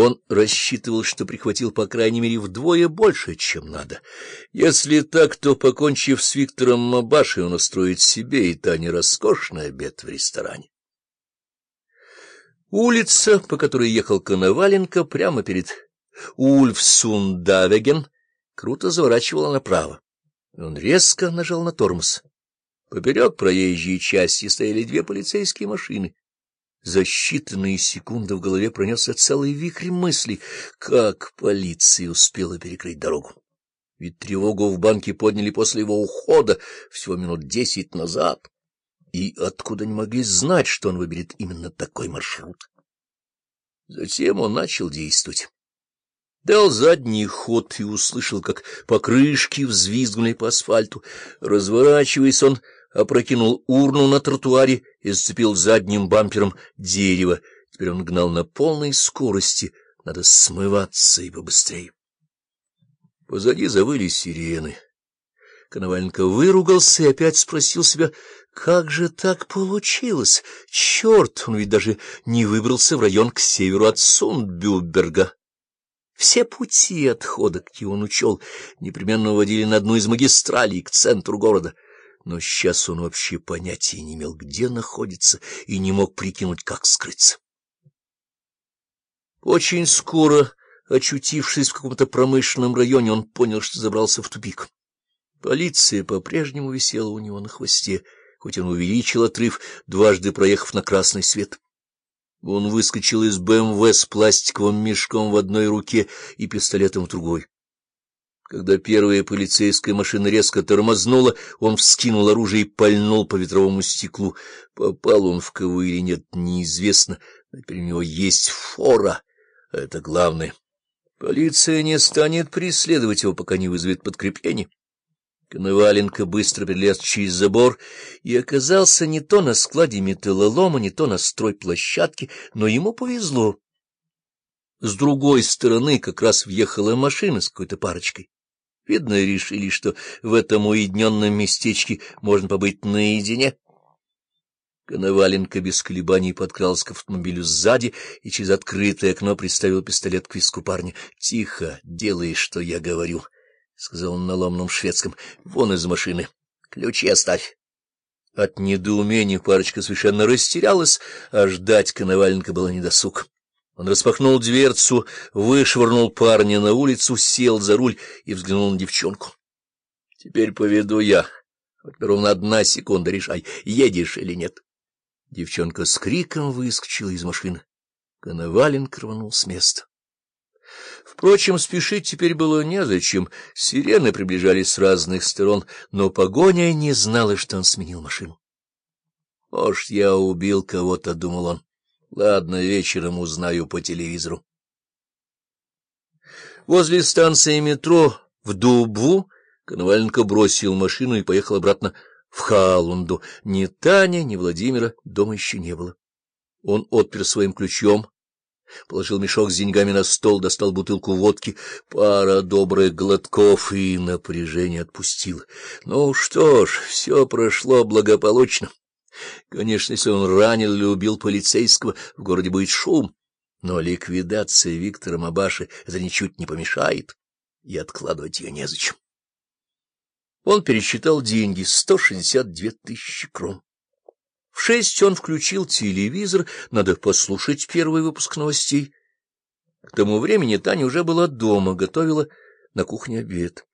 Он рассчитывал, что прихватил по крайней мере вдвое больше, чем надо. Если так, то, покончив с Виктором Мабашей, он устроит себе и Тане роскошный обед в ресторане. Улица, по которой ехал Коноваленко, прямо перед Ульфсундавеген, круто заворачивала направо. Он резко нажал на тормоз. Поперек проезжей части стояли две полицейские машины. За считанные секунды в голове пронесся целый вихрь мыслей, как полиция успела перекрыть дорогу. Ведь тревогу в банке подняли после его ухода всего минут десять назад. И откуда не могли знать, что он выберет именно такой маршрут? Затем он начал действовать. Дал задний ход и услышал, как покрышки взвизгнули по асфальту. Разворачиваясь, он опрокинул урну на тротуаре и зацепил задним бампером дерево. Теперь он гнал на полной скорости. Надо смываться и побыстрее. Позади завыли сирены. Коноваленко выругался и опять спросил себя, как же так получилось? Черт, он ведь даже не выбрался в район к северу от Сундбюберга. Все пути отхода, какие он учел, непременно уводили на одну из магистралей к центру города — но сейчас он вообще понятия не имел, где находится, и не мог прикинуть, как скрыться. Очень скоро, очутившись в каком-то промышленном районе, он понял, что забрался в тупик. Полиция по-прежнему висела у него на хвосте, хоть он увеличил отрыв, дважды проехав на красный свет. Он выскочил из БМВ с пластиковым мешком в одной руке и пистолетом в другой. Когда первая полицейская машина резко тормознула, он вскинул оружие и пальнул по ветровому стеклу. Попал он в кого или нет, неизвестно, но теперь у него есть фора, это главное. Полиция не станет преследовать его, пока не вызовет подкрепление. Коноваленко быстро перелез через забор и оказался не то на складе металлолома, не то на стройплощадке, но ему повезло. С другой стороны как раз въехала машина с какой-то парочкой. Видно, решили, что в этом уединенном местечке можно побыть наедине. Коноваленко без колебаний подкрался к автомобилю сзади и через открытое окно приставил пистолет к виску парня. — Тихо, делай, что я говорю, — сказал он на ломном шведском. — Вон из машины. Ключи оставь. От недоумения парочка совершенно растерялась, а ждать Коноваленко было недосуг. Он распахнул дверцу, вышвырнул парня на улицу, сел за руль и взглянул на девчонку. — Теперь поведу я. Вот ровно одна секунда решай, едешь или нет. Девчонка с криком выскочила из машины. Коновалин рванул с места. Впрочем, спешить теперь было незачем. Сирены приближались с разных сторон, но погоня не знала, что он сменил машину. — Может, я убил кого-то, — думал он. Ладно, вечером узнаю по телевизору. Возле станции метро в Дубву Коноваленко бросил машину и поехал обратно в Халунду. Ни Таня, ни Владимира дома еще не было. Он отпер своим ключом, положил мешок с деньгами на стол, достал бутылку водки, пара добрых глотков и напряжение отпустил. Ну что ж, все прошло благополучно. Конечно, если он ранил или убил полицейского, в городе будет шум, но ликвидация Виктора Мабаши это ничуть не помешает, и откладывать ее незачем. Он пересчитал деньги — сто шестьдесят две тысячи крон. В шесть он включил телевизор, надо послушать первый выпуск новостей. К тому времени Таня уже была дома, готовила на кухне обед.